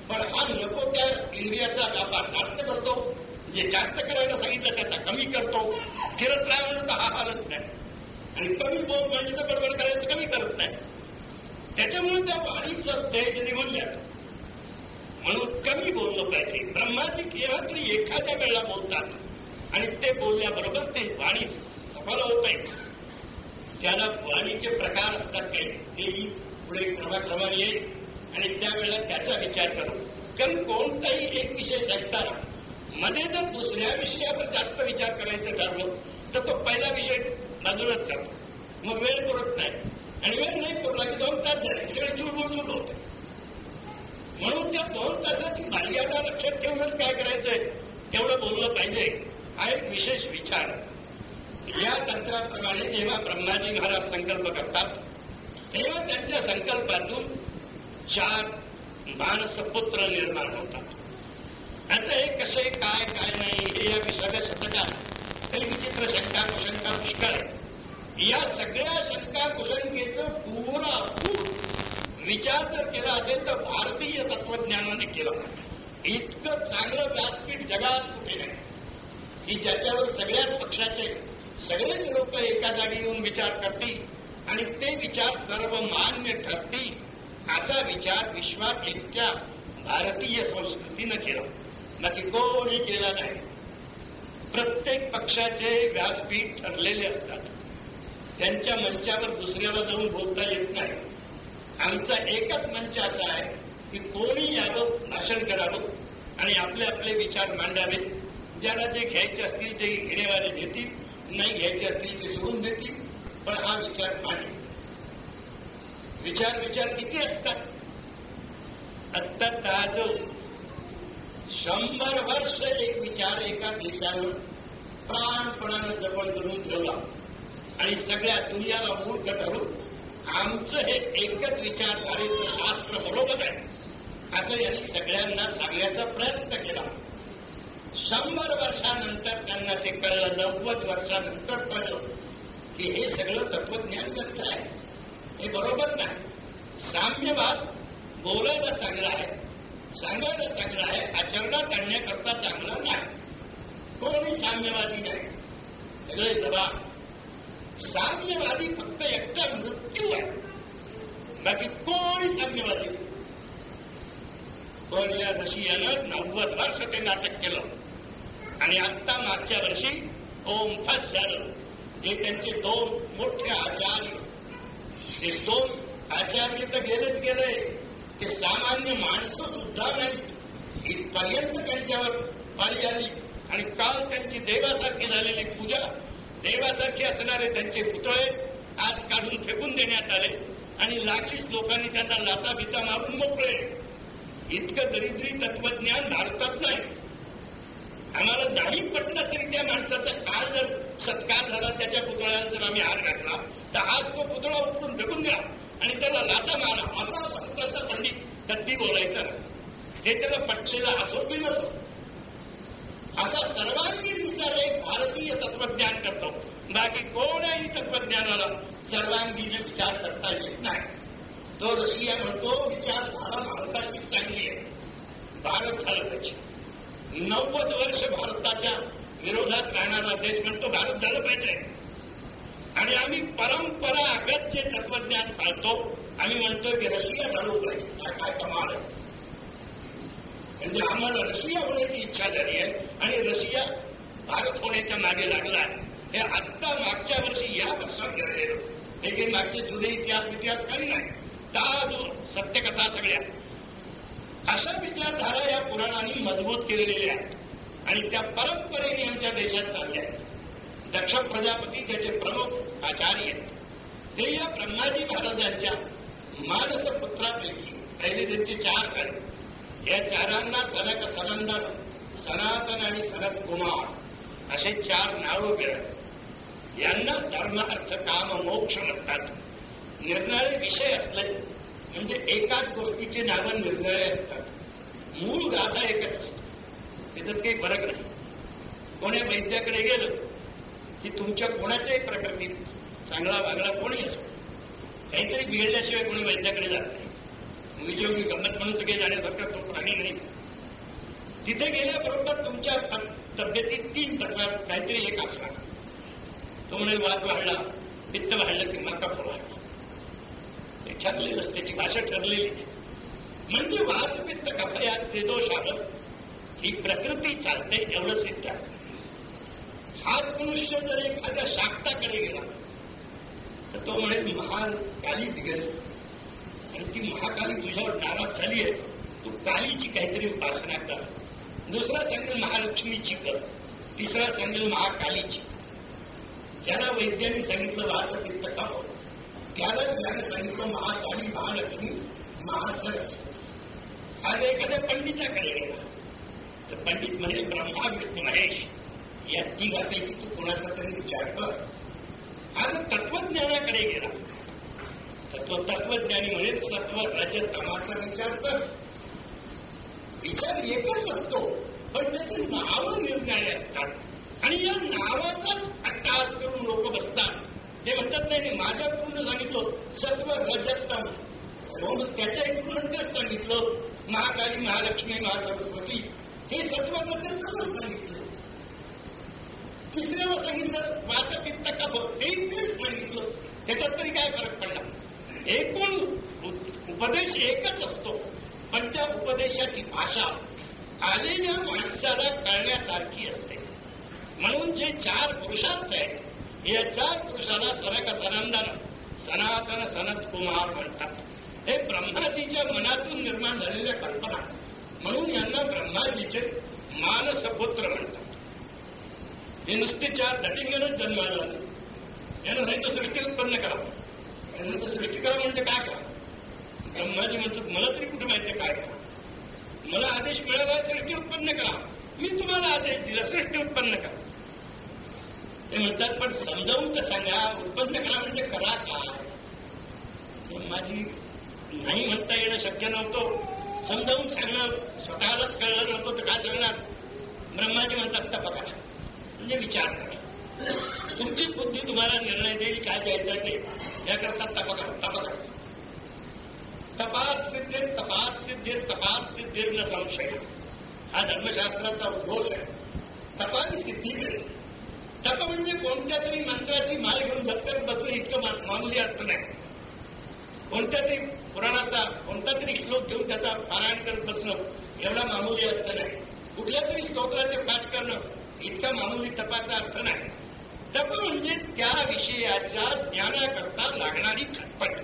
पण हा नको त्या इंद्रियाचा व्यापार जास्त करतो. जे जास्त करायला सांगितलं त्याचा कमी करतो. फिरत राहा म्हणून तर हा हालच नाही. आणि कमी बोल म्हणजे तर बडबड करायचं कमी करत नाही. त्याच्यामुळे त्या वाणीचं तेज निघून जात. म्हणून कमी बोललं पाहिजे. ब्रह्माजी केव्हा तरी एखाद्या वेळेला बोलतात. आणि ते बोलल्याबरोबर ते वाणी सफल होत आहे. त्याला वाणीचे प्रकार असतात काही तेही पुढे क्रमाक्रमाने येईल. आणि त्यावेळेला त्याचा विचार करू. कारण कोणताही एक विषय सांगताना मध्ये जर दुसऱ्या विषयावर जास्त विचार करायचं ठरलो तर तो पहिला विषय बाजूलाच जातो. मग वेळ पुरत नाही. आणि वेळ नाही पुरला की दोन तास झाले सगळे चुळबुळबुळ होते. म्हणून त्या दोन तासाची मर्यादा लक्षात ठेवूनच काय करायचंय? तेवढं बोललं पाहिजे. हा एक विशेष विचार. या तंत्राप्रमाणे जेव्हा ब्रह्माजी महाराज संकल्प करतात तेव्हा त्यांच्या संकल्पातून चार मानसपुत्र निर्माण होतात. आता हे कसे काय काय नाही हे या सगळ्या शतकात काही विचित्र शंका कुशंका पुष्कळ आहेत. या सगळ्या शंका कुशंकेचं पुरा विचार जर केला असेल तर भारतीय तत्वज्ञानाने केला इतकं चांगलं व्यासपीठ जगात कुठे नाही. की ज्याच्यावर सगळ्याच पक्षाचे सगळेच लोक एका जागी येऊन विचार करतील आणि ते विचार सर्व मान्य ठरतील असा विचार विश्वात एकट्या भारतीय संस्कृतीनं केला. नक्की कोणी केला नाही. प्रत्येक पक्षाचे व्यासपीठ ठरलेले असतात. त्यांच्या मंचावर दुसऱ्याला जाऊन बोलता येत नाही. आमचा एकच मंच असा आहे की कोणी यावं भाषण करावं आणि आपले आपले विचार मांडावेत. ज्याला जे घ्यायचे असतील ते घेणेवाले घेतील नाही घ्यायचे असतील ते सोडून देतील. पण हा विचार मांडेल विचार विचार किती असतात? आत्ता ताज शंभर वर्ष एक विचार एका देशानं प्राणपणानं जपण करून ठेवला. आणि सगळ्या दुनियाला मूर्ख ठरून आमचं हे एकच विचारधारेचं शास्त्र बरोबर आहे. असं यांनी सगळ्यांना सांगण्याचा प्रयत्न केला. शंभर वर्षानंतर त्यांना ते कळलं नव्वद वर्षानंतर कळलं की हे सगळं तत्वज्ञान ग्रंथ आहे. हे बरोबर नाही. साम्यवाद बोलायला चांगला आहे सांगायला चांगला आहे आचरणात आणण्याकरता चांगला नाही. कोणी साम्यवादी नाही? सगळे जबाब. साम्यवादी फक्त एकटा मृत्यू आहे. बाकी कोणी साम्यवादी पण या रशियानं नव्वद वर्ष ते नाटक केलं. आणि आत्ता मागच्या वर्षी ओम फस झालं जे त्यांचे दोन मोठे आचार्य ते दोन आचार्य तर गेलेच गेले ते सामान्य माणसं सुद्धा नाहीत. इथपर्यंत त्यांच्यावर पाळी आली आणि काल त्यांची देवासारखी झालेली पूजा देवासारखी असणारे त्यांचे पुतळे आज काढून फेकून देण्यात आले आणि लाखीच लोकांनी त्यांना लाता बिता मारून मोकळे. इतकं दरिद्री तत्वज्ञान भारतात नाही. आम्हाला नाही पटलं तरी त्या माणसाचा काल जर सत्कार झाला त्याच्या पुतळ्याला जर आम्ही हार घातला तर आज तो पुतळा उठून फेकून द्या. आणि त्याला लाटा मारा असा भारताचा पंडित कधी बोलायचा नाही. हे त्याला पटलेला असो की नसो. असा सर्वांगीण विचार एक भारतीय तत्वज्ञान करतो. बाकी कोणाही तत्वज्ञानाला सर्वांगीण विचार करता येत नाही. तो रशिया म्हणतो विचारधारा भारताची चांगली आहे. भारत झालं पाहिजे. नव्वद वर्ष भारताच्या विरोधात राहणारा देश म्हणतो भारत झालं पाहिजे. आणि आम्ही परंपरा अगत्य तत्वज्ञान पाळतो आम्ही म्हणतोय की रशिया झालो पाहिजे. काय काय कमाल आहे. म्हणजे आम्हाला रशिया होण्याची इच्छा झाली आहे आणि रशिया भारत होण्याच्या मागे लागला आहे. हे आत्ता मागच्या वर्षी या वर्षात घडलेलं. हे काही मागचे जुने इतिहास इतिहास काही नाही. ताज सत्यकथा सगळ्या. अशा विचारधारा या पुराणांनी मजबूत केलेल्या आहेत. आणि त्या परंपरेने आमच्या देशात चालल्या आहेत. दक्ष प्रजापती त्याचे प्रमुख आचार्य आहेत. ते या ब्रह्माजी महाराजांच्या मानस पुत्रापैकी पहिले त्यांचे चार झाले या चारांना सनक सनंदन सनातन आणि सनत कुमार असे चार नाव मिळाले यांना धर्म अर्थ काम मोक्ष म्हणतात. निर्णय विषय असले म्हणजे एकाच गोष्टीचे नावं निर्णय असतात. मूळ गाथा एकच असतो. त्याच्यात काही फरक नाही. कोण्या वैद्याकडे गेलं की तुमच्या कोणाच्याही प्रकृतीत चांगला वागला कोणी असो. काहीतरी बिघडल्याशिवाय कोणी वैद्याकडे जात नाही. मुलीची मी गंमत म्हणून तर काही जाण्यासारखा तो प्राणी नाही. तिथे गेल्याबरोबर तुमच्या तब्येतीत तीन तत्वात काहीतरी एक असणार. तो म्हणेल वाद वाढला पित्त वाढलं की कफ वाढला. हे ठरलेलंच त्याची भाषा ठरलेली. म्हणजे वाद पित्त कफयात ते दोष आलं ही प्रकृती चालते एवढं सिद्ध आहे. हाच मनुष्य जर एखाद्या शाक्ताकडे गेला तर तो म्हणेल महाकाली बिघडली आणि ती महाकाली तुझ्यावर नाराज झाली आहे. तू कालीची काहीतरी उपासना कर. दुसरा सांगेल महालक्ष्मीची कर. तिसरा सांगेल महाकालीची ज्याला वैद्याने सांगितलं वात पित्त त्याला ज्याने सांगितलं महाकाली महालक्ष्मी महासरस्वती आज एखाद्या पंडिताकडे गेला. तर पंडित म्हणजे ब्रह्मा विष्णू महेश या तिघापैकी तू कोणाचा तरी विचार कर. आज तत्वज्ञानाकडे गेला. तर तो तत्वज्ञानी म्हणेल सत्व रज तमाचा विचार कर. विचार एकच असतो पण त्याचे नाव निर्णय असतात. आणि या नावाचाच अट्टास करून लोक बसतात. ते म्हणतात नाही माझ्याकडून सांगितलं सत्व रजतम. म्हणून त्याच्या गुरुनं तेच सांगितलं महाकाली महालक्ष्मी महासरस्वती हे सत्व रजतम सांगितलं. तिसऱ्याला सांगितलं वात पित्त कप ते तेच सांगितलं. त्याच्यात तरी काय फरक पडला एकूण उपदेश एकच असतो. पण त्या उपदेशाची भाषा आलेल्या माणसाला कळण्यासारखी असते. म्हणून जे चार पुरुषार्थ आहेत या चार पुरुषाला सनक सनंदन सनातन सनत कुमार म्हणतात. हे ब्रह्माजीच्या मनातून निर्माण झालेल्या कल्पना. म्हणून यांना ब्रह्माजीचे मानसपुत्र म्हणतात. हे नुसते चार धटिंगनच जन्माला यानं नाही तर सृष्टी उत्पन्न करा. यानं सृष्टी करा म्हणजे काय करा? ब्रह्माजी म्हणतात मला तरी कुठे माहिती काय करा? मला आदेश मिळाला सृष्टी उत्पन्न करा. मी तुम्हाला आदेश दिला सृष्टी उत्पन्न करा. ते म्हणतात पण समजावून तर सांगा उत्पन्न करा म्हणजे करा का? माझी नाही म्हणता येणं शक्य नव्हतं. समजावून सांगणं स्वतःलाच कळलं नव्हतं तर काय सांगणार? ब्रह्माजी म्हणतात तपा करा. म्हणजे विचार करा. तुमची बुद्धी तुम्हाला निर्णय देईल काय द्यायचं ते. याकरता तप करा तप करा. तपात सिद्धीर तपात सिद्धीर तपात सिद्धीर न संशय. हा धर्मशास्त्राचा उद्घोष आहे. तपाने सिद्धी मिळते तप म्हणजे कोणत्या तरी मंत्राची माळ घेऊन धक्क्यात बसून इतकं मानली अर्थ नाही. कोणत्या तरी पुराणाचा कोणता तरी श्लोक घेऊन त्याचा पारायण करत बसणं एवढा मामुली अर्थ नाही. कुठल्या तरी स्तोत्राचे पाठ करणं इतका मामुली तपाचा अर्थ नाही. तप म्हणजे त्या विषयाच्या ज्ञानाकरता लागणारी खटपट.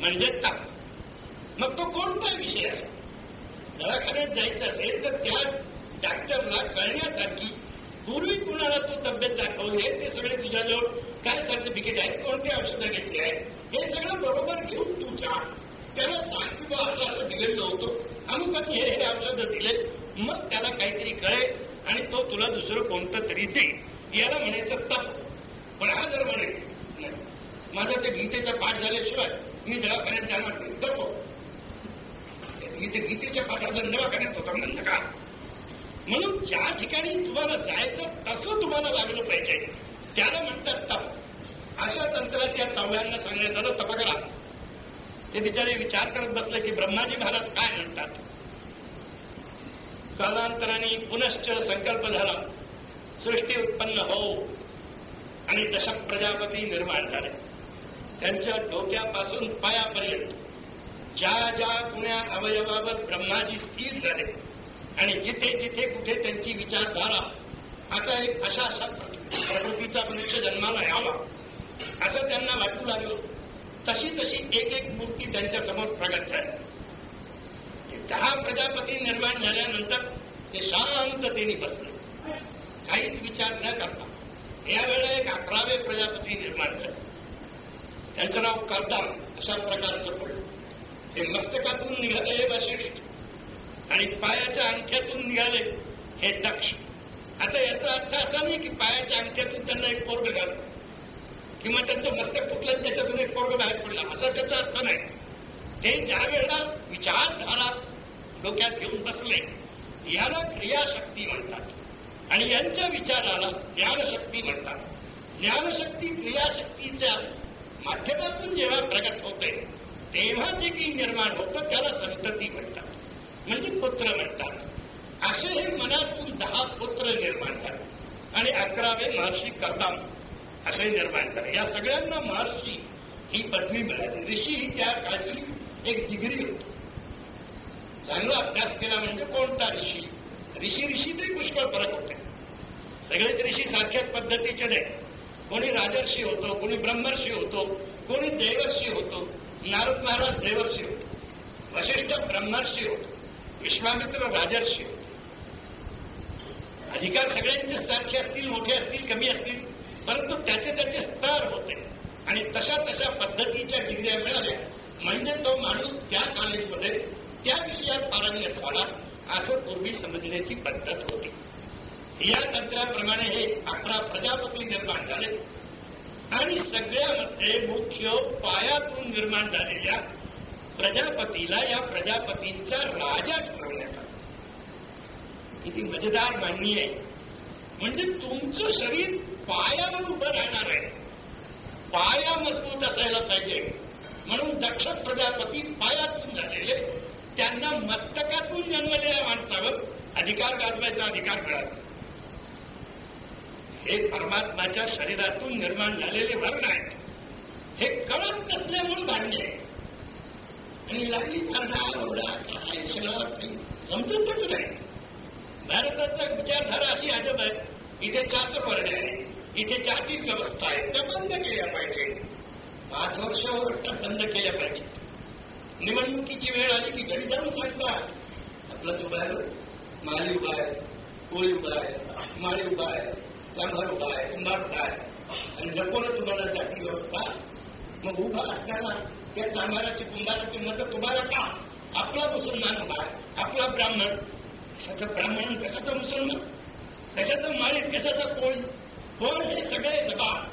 म्हणजे तप. मग तो कोणता विषय असो दवाखान्यात जायचं असेल तर त्या डॉक्टरला कळण्यासारखी पूर्वी कुणाला तू तब्येत दाखवली आहे ते सगळे तुझ्याजवळ काय सर्टिफिकेट आहेत? कोणते औषधं घेतली आहेत? हे सगळं बरोबर घेऊन तुझ्या त्याला सांग की बा असं असं बिघडलं होतं. अमुकांनी हे हे औषध दिले मग त्याला काहीतरी कळेल आणि तो तुला दुसरं कोणतं तरी देईल याला म्हणायचं तप. पण हा जर म्हणे नाही माझा ते गीतेचा पाठ झाल्याशिवाय मी दवाखान्यात जाणार नाही. तप. गीते गीतेच्या पाठाचा होता संबंध का? म्हणून ज्या ठिकाणी तुम्हाला जायचं तसं तुम्हाला लागलं पाहिजे. त्याला म्हणतात तप. अशा तंत्रात या चौघ्यांना सांगण्यात आलं तप करा. ते बिचारे विचार करत बसले की ब्रह्माजी महाराज काय म्हणतात? कालांतराने पुनश्च संकल्प झाला. सृष्टी उत्पन्न हो. आणि दशक प्रजापती निर्माण झाले. त्यांच्या डोक्यापासून पायापर्यंत ज्या ज्या गुण्या अवयवावर ब्रह्माजी स्थिर झाले आणि जिथे जिथे कुठे त्यांची विचारधारा आता एक अशा अशा प्रकृतीचा मनुष्य जन्माला यावा असं त्यांना वाटू लागलं. तशी तशी एक एक मूर्ती त्यांच्यासमोर प्रगट झाली. दहा प्रजापती निर्माण झाल्यानंतर ते शांततेने बसले. काहीच विचार न करता. यावेळेला एक अकरावे प्रजापती निर्माण झाले. त्यांचं नाव करदाम अशा प्रकारचं पडलं. ते मस्तकातून निघालेले वशिष्ठ. आणि पायाच्या अंगठ्यातून निघाले हे दक्ष. आता याचा अर्थ असा नाही की पायाच्या अंगठ्यातून त्यांना एक पोरग घाल किंवा त्यांचं मस्तक फुटलं त्याच्यातून एक पोरग बाहेर पडला. असा त्याचा अर्थ नाही. ते ज्या वेळेला विचारधारा डोक्यात घेऊन बसले याला क्रियाशक्ती म्हणतात. आणि यांच्या विचाराला ज्ञानशक्ती म्हणतात. ज्ञानशक्ती क्रियाशक्तीच्या माध्यमातून जेव्हा प्रगत होते तेव्हा जे काही निर्माण होतं त्याला संतती म्हणतात. म्हणजे पुत्र म्हणतात. असे हे मनातून दहा पुत्र निर्माण झाले. आणि अकरावे महर्षी करताम असे निर्माण झाले. या सगळ्यांना महर्षी ही पदवी मिळाली. ऋषी ही त्या काळची एक डिग्री होती. चांगला अभ्यास केला म्हणजे कोणता ऋषी? ऋषी ऋषीचे पुष्कळ फरक होते. सगळेच ऋषी सारख्याच पद्धतीचे नाही. कोणी राजर्षी होतो कोणी ब्रह्मर्षी होतो कोणी देवर्षी होतो. नारद महाराज देवर्षी होतो. वशिष्ठ ब्रह्मर्षी होतो. विश्वामित्र राजर्षी. अधिकार सगळ्यांचे सारखे असतील मोठे असतील कमी असतील परंतु त्याचे त्याचे स्तर होते. आणि तशा तशा पद्धतीच्या डिग्र्या मिळाल्या. म्हणजे तो माणूस त्या कॉलेजमध्ये त्या विषयात पारंगत झाला असं पूर्वी समजण्याची पद्धत होती. या तंत्राप्रमाणे हे अकरा प्रजापती निर्माण झाले. आणि सगळ्यामध्ये मुख्य पायातून निर्माण झालेल्या प्रजापतीला या प्रजापतींचा राजा ठरवण्यात आला किती मजेदार मांडणी आहे. म्हणजे तुमचं शरीर पायावर उभं राहणार आहे. पाया मजबूत असायला पाहिजे. म्हणून दक्ष प्रजापती पायातून झालेले त्यांना मस्तकातून जन्मलेल्या माणसावर अधिकार गाजवायचा अधिकार मिळाला. हे परमात्माच्या शरीरातून निर्माण झालेले वर्ण आहेत. हे कळत नसल्यामुळे भांडणे आहेत आणि लागली करणार ओढा काय सगळं काही समजतच नाही भारताचा विचारधारा अशी अजब आहे इथे चातुर्वर्ण आहे इथे जाती व्यवस्था आहेत त्या बंद केल्या पाहिजेत पाच वर्ष बंद केल्या पाहिजेत निवडणुकीची वेळ आली की घरी जाऊन सांगतात आपला जो बाहेर माली उभा आहे कोळी उभा आहे माळी उभा आहे चांभार उभा आहे कुंभार उभा आहे आणि नको ना तुम्हाला जाती व्यवस्था मग उभा असताना त्या चांभाराची कुंभाराची मत तुम्हाला का? आपला मुसलमान उभा आहे आपला ब्राह्मण. कशाचं ब्राह्मण कशाचा मुसलमान? कशाचं माळी कशाचा कोळी? पण हे सगळे जबाब?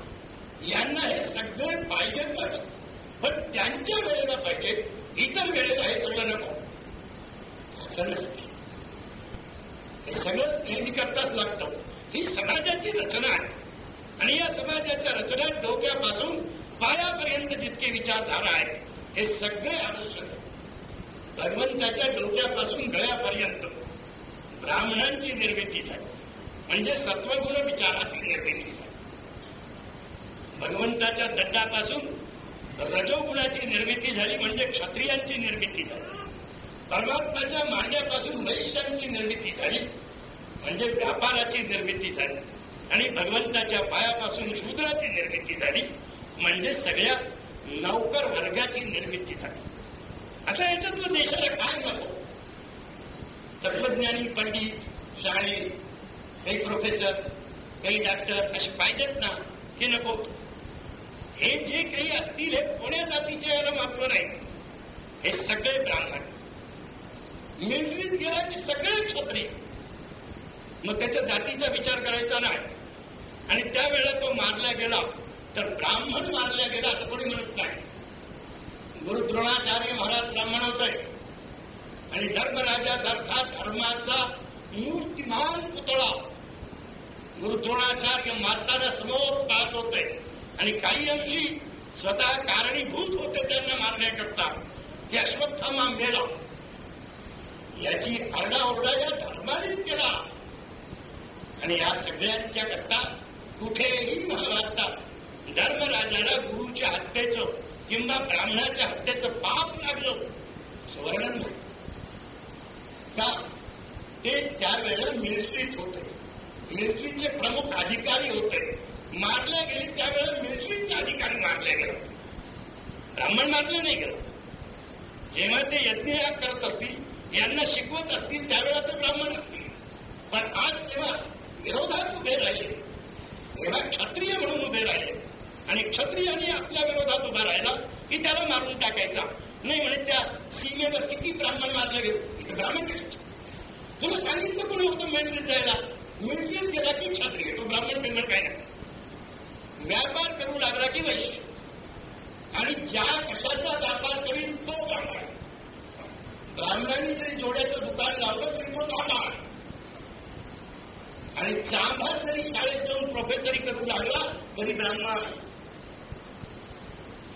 यांना हे सगळे पाहिजेतच. पण त्यांच्या वेळेला पाहिजे इतर वेळेला हे सगळं नको. असं नसते. हे सगळंच नेहमी करताच लागतं. ही समाजाची रचना आहे. आणि या समाजाच्या रचना डोक्यापासून पायापर्यंत जितके विचारधारा आहेत हे सगळे आवश्यक भगवंताच्या डोक्यापासून गळ्यापर्यंत ब्राह्मणांची निर्मिती झाली. म्हणजे सत्वगुण विचाराची निर्मिती झाली. भगवंताच्या दंडापासून रजोगुणाची निर्मिती झाली म्हणजे क्षत्रियांची निर्मिती झाली. परमात्माच्या मांड्यापासून वैश्यांची निर्मिती झाली म्हणजे व्यापाराची निर्मिती झाली. आणि भगवंताच्या पायापासून शूद्राची निर्मिती झाली. म्हणजे सगळ्या नौकर वर्गाची निर्मिती झाली आता याच्यातलं देशाला काय नको तत्वज्ञानी पंडित शाळे काही प्रोफेसर काही डॉक्टर असे पाहिजेत ना हे नको. हे जे काही असतील हे कोण्या जातीचे याला महत्त्व नाही? हे सगळे ब्राह्मण. मिलिटरीत गेला की सगळे क्षत्रिय. मग त्याच्या जातीचा विचार करायचा नाही. आणि त्यावेळेला तो मारला गेला. तर ब्राह्मण मारल्या गेला असं कोणी म्हणत नाही. गुरु द्रोणाचार्य महाराज ब्राह्मण होते. आणि धर्मराजासारखा धर्माचा मूर्तिमान पुतळा गुरु द्रोणाचार्य मारताना समोर पाहत होते. आणि काही अंशी स्वतः कारणीभूत होते त्यांना मारण्याकरता. की अश्वत्थामा मेला. याची आरडाओरडा या धर्मानेच केला. आणि या सगळ्यांच्या करता कुठेही महाभारतात धर्मराजाला गुरुच्या हत्येचं किंवा ब्राह्मणाच्या हत्येचं पाप लागलं असं वर्णन का? ते त्यावेळेला मिलिटरीत होते. मिलिटरीचे प्रमुख अधिकारी होते. मारले गेले त्यावेळेला मिलिटरीचे अधिकारी मारले गेले. ब्राह्मण मारले नाही गेलं. जेव्हा ते यज्ञ करत असतील यांना शिकवत असतील त्यावेळेला ते ब्राह्मण असतील. पण आज जेव्हा विरोधात उभे राहिले तेव्हा क्षत्रिय म्हणून उभे राहिले आणि क्षत्रियाने आपल्या विरोधात उभा राहिला की त्याला मारून टाकायचा. नाही म्हणे त्या सीमेवर किती ब्राह्मण मारले गेले? ब्राह्मण तुला सांगितलं कोणी होतं मिलिटरीत जायला? मिलिटरीत गेला की क्षत्रिय तो ब्राह्मण त्यांना काय नाही व्यापार करू लागला की वैश्य. आणि ज्या कशाचा व्यापार करील तो ब्राह्मण ब्राह्मणांनी जरी जोड्याचं दुकान लावलं तरी तो ब्राह्मण आणि चांभार जरी शाळेत जाऊन प्रोफेसरी करू लागला तरी ब्राह्मण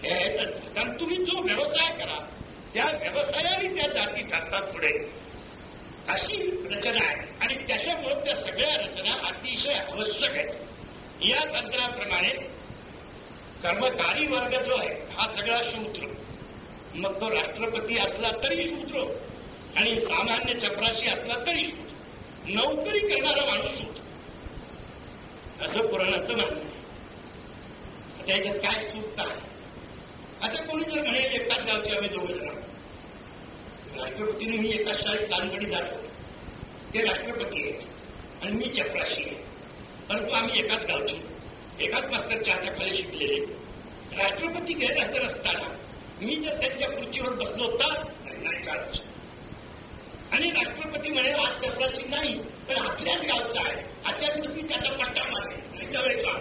हे कारण तुम्ही जो व्यवसाय करा त्या व्यवसायाने त्या जाती ठरतात पुढे. अशी रचना आहे. आणि त्याच्यामुळे त्या सगळ्या रचना अतिशय आवश्यक आहेत. या तंत्राप्रमाणे कर्मकारी वर्ग जो आहे हा सगळा शूद्र. मग तो राष्ट्रपती असला तरी शूद्र. आणि सामान्य चपराशी असला तरी शूद्र. नोकरी करणारा माणूस शूद्र. असं पुराणाचं म्हणणं त्याच्यात काय चूक आहे? आता कोणी जर म्हणेल एकाच गावचे आम्ही दोघे जण राष्ट्रपतीने मी एकाच शाळेत लहानपणी जातो. ते राष्ट्रपती आहेत आणि मी चपराशी आहे. परंतु आम्ही एकाच गावचे. एकाच मास्तरच्या हाताखाली शिकलेले. राष्ट्रपती गैरहजर असताना मी जर त्यांच्या खुर्चीवर बसलो तर नाही चालायचं आणि राष्ट्रपती म्हणे आज चपराशी नाही पण आपल्याच गावचा आहे. आजच्या दिवस मी त्याचा पट्टा मारेल नाही चालायचा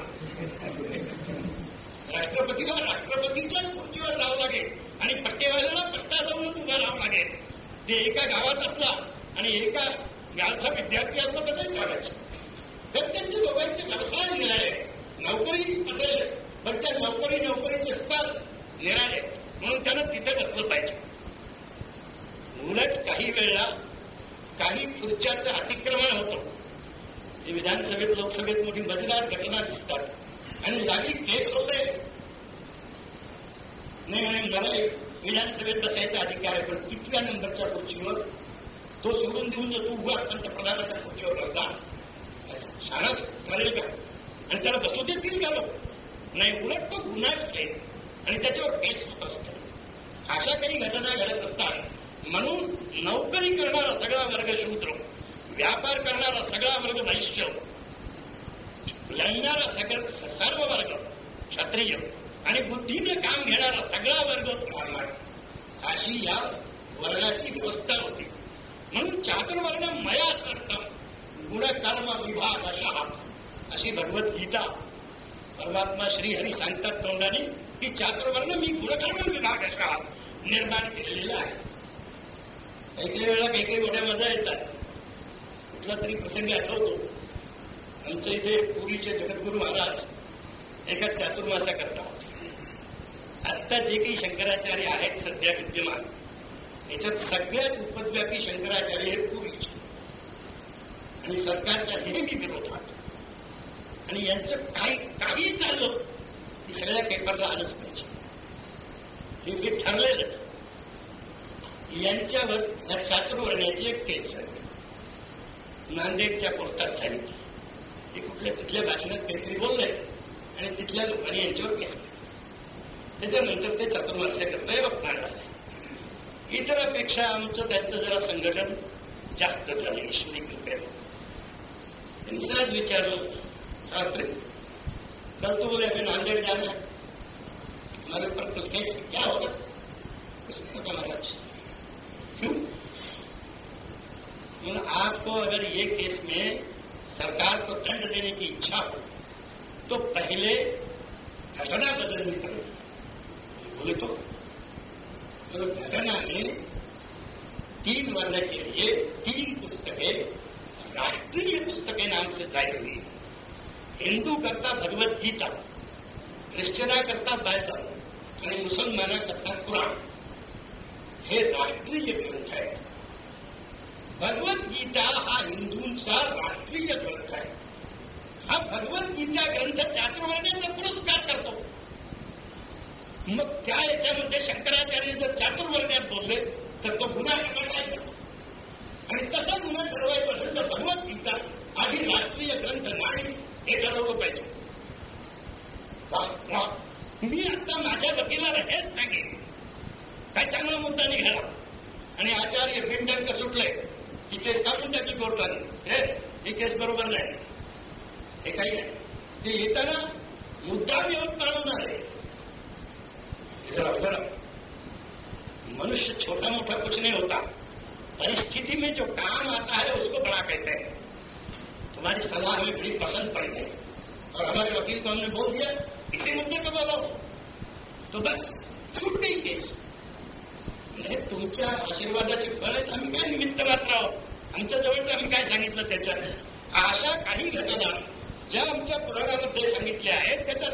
राष्ट्रपतीला राष्ट्रपतीच्या खुर्चीवर जावं लागेल. आणि पट्टेवाल्याला पट्टा जाऊनच उभा राहावं लागेल. ते एका गावात असला आणि एका गावचा विद्यार्थी असला तर नाही चालायचं. तर त्यांचे दोघांचे व्यवसाय निराळे. नोकरी असेलच. पण त्या नोकरी नोकरीचे स्तर निराळे. म्हणून त्यानं तिथे बसलं पाहिजे. उलट काही वेळेला काही खुर्च्याचं अतिक्रमण होतं. हे विधानसभेत लोकसभेत मोठी मजेदार घटना दिसतात. आणि जागी केस होते. नाही म्हणे मला विधानसभेत बसायचा अधिकार आहे पण कितव्या नंबरच्या खुर्चीवर तो सोडून देऊन जर तू उभा पंतप्रधानाच्या खुर्चीवर बसला शाळाच ठरेल का? आणि त्याला बसू देतील का लोक? नाही उलट तो गुन्हाच आहे आणि त्याच्यावर केस होत असते अशा काही घटना घडत असतात. म्हणून नोकरी करणारा सगळा वर्ग शूद्र व्यापार करणारा सगळा वर्ग वैश्य लढणारा सगळं सर्व वर्ग क्षत्रिय. आणि बुद्धीने काम घेणारा सगळा वर्ग ब्राह्मण. अशी या वर्गाची व्यवस्था होती. म्हणून चातुर्वर्ण मया सर्तम गुण कर्म विभाग अशा अशी भगवद्गीता परमात्मा श्री हरी सांगतात तोंडाने की चातुर्वर्ण मी गुणकर्म विभाग अशा निर्माण केलेला आहे. काही काही वेळा काही काही मोठ्या मजा येतात. कुठला तरी प्रसंग आठवतो. आमच्या इथे पुरीचे जगद्गुरु महाराज एका चातुर्मासा करता आता जे काही शंकराचार्य आहेत सध्या विद्यमान याच्यात सगळ्यात उपद्व्यापी शंकराचार्य हे पूर्वीचे. आणि सरकारच्या नेहमी विरोधात आणि यांचं काही काही चाललं की सगळ्या पेपरला आलंच पाहिजे. हे हे ठरलेलंच यांच्यावर या चातुर्वर्ण्याची एक केस झाली नांदेडच्या कोर्टात झाली ती. हे कुठल्या तिथल्या भाषणात काहीतरी बोललंय आणि तिथल्या लोकांनी यांच्यावर केस केली. त्याच्यानंतर ते चातुर्मास्य करता यवतमाळ आले इतरापेक्षा आमचं त्यांचं जरा संघटन जास्त झालं ईश्वरी कृपेनं त्यांनी सहज विचारलं कल तो बोले अभी नांदेड़ जाना है। हमारे ऊपर कुछ केस क्या होगा? कुछ नहीं होता महाराज। क्यों? आपको अगर ये केस में सरकार को दंड देने की इच्छा हो तो पहले घटना बदलनी पड़ेगी। बोले तो तो घटना में तीन वर्ण के लिए तीन पुस्तकें, राष्ट्रीय पुस्तकें नाम से जाहीर हुई है। हिंदू करता भगवत गीता ख्रिश्चना करता बायबल आणि मुसलमाना करता कुराण हे राष्ट्रीय ग्रंथ आहे भगवद्गीता हा हिंदूंचा राष्ट्रीय ग्रंथ आहे हा भगवद्गीता ग्रंथ चातुर्वर्ण्याचा पुरस्कार करतो। मग त्या याच्यामध्ये शंकराचार्य जर चातुर्वर्ण्यात बोलले तर तो गुन्हा कसा काय आणि तसा गुन्हा ठरवायचा असेल तर भगवद्गीता आधी राष्ट्रीय ग्रंथ नाही हे ठरवलं पाहिजे. मी आता माझ्या वकिलाला हेच सांगेन. काय चांगला मुद्दा निघाला. आणि आचार्य बिंडंक सुटले. ती केस काढून टाकली कोर्टाने. हे ही केस बरोबर नाही. हे काही नाही. ते येताना मुद्दा येऊन काढून आले. इधर मनुष्य छोटा मोटा कुछ नहीं होता। परिस्थिति में जो काम आता है, उसको बड़ा कहते हैं। तुम्हारी सलाह हमें बड़ी पसंद पड़ी है। और हमारे वकील को हमने बोल दिया, इसी मुद्दे पे बोलो। तो बस, छूट गई केस। तुमच्या आशीर्वादाचे फळ आहेत आम्ही काय निमित्त मात्र आहोत आमच्या जवळचं आम्ही काय सांगितलं त्याच्यात? अशा काही घटना ज्या आमच्या पुराणामध्ये सांगितल्या आहेत त्याच्यात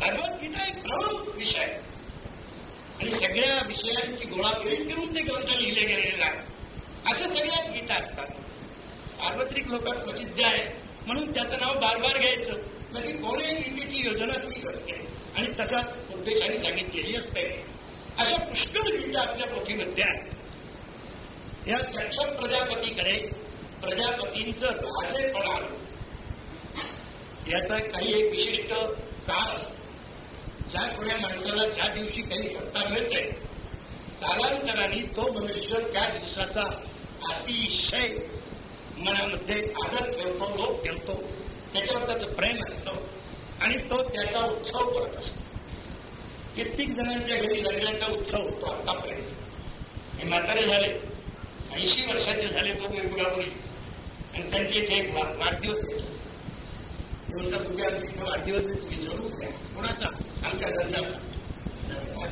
भगवद्गीता एक प्रमुख विषय. आणि सगळ्या विषयांची गोळाबेरीज करून ते ग्रंथ लिहिले गेलेले आहेत अशा सगळ्याच गीता असतात. सार्वत्रिक लोकात प्रसिद्ध आहे. म्हणून त्याचं नाव बार बार घ्यायचं. बाकी कोणीही गीतेची योजना तीच असते आणि तसाच उद्देशाने सांगितलेली असते. अशा पुष्कळ गीता आपल्या पोथीमध्ये आहेत. या दक्ष प्रजापतीकडे प्रजापतींचं राजेपण आलं याचा काही एक विशिष्ट काळ असतो. ज्या कोण्या माणसाला ज्या दिवशी काही सत्ता मिळते कालांतराने तो मनुष्य त्या दिवसाचा अतिशय मनामध्ये आदर ठेवतो लोक ठेवतो. त्याच्यावर त्याचं प्रेम असतं आणि तो त्याचा उत्सव करत असतो. कित्येक जणांच्या घरी लग्नाचा उत्सव होतो आतापर्यंत. हे म्हातारे झाले ऐंशी वर्षाचे झाले तो वेगवेगळ्यापुरी आणि त्यांचे इथे एक वाढदिवस येतो. म्हणतात उद्या आमच्या इथे वाढदिवस 咱们家人呢那怎么